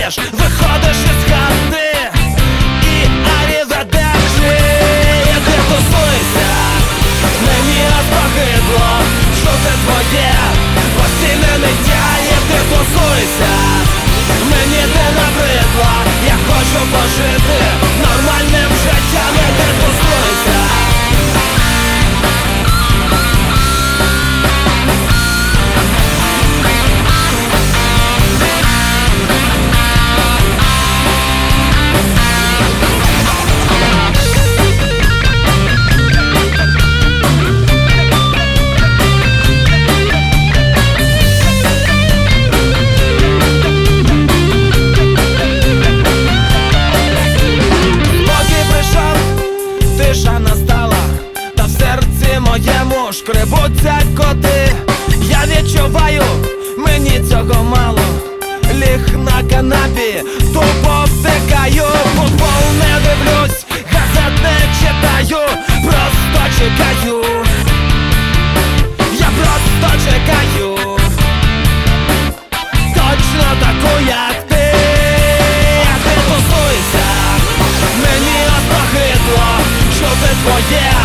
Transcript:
Стоїш, виходиш із хати і аріведержі Іди тусуйся, мені погибло, що це твоє, постійне ниття, іди тусуйся, мені ти набридло, я хочу пожити. Чути твоє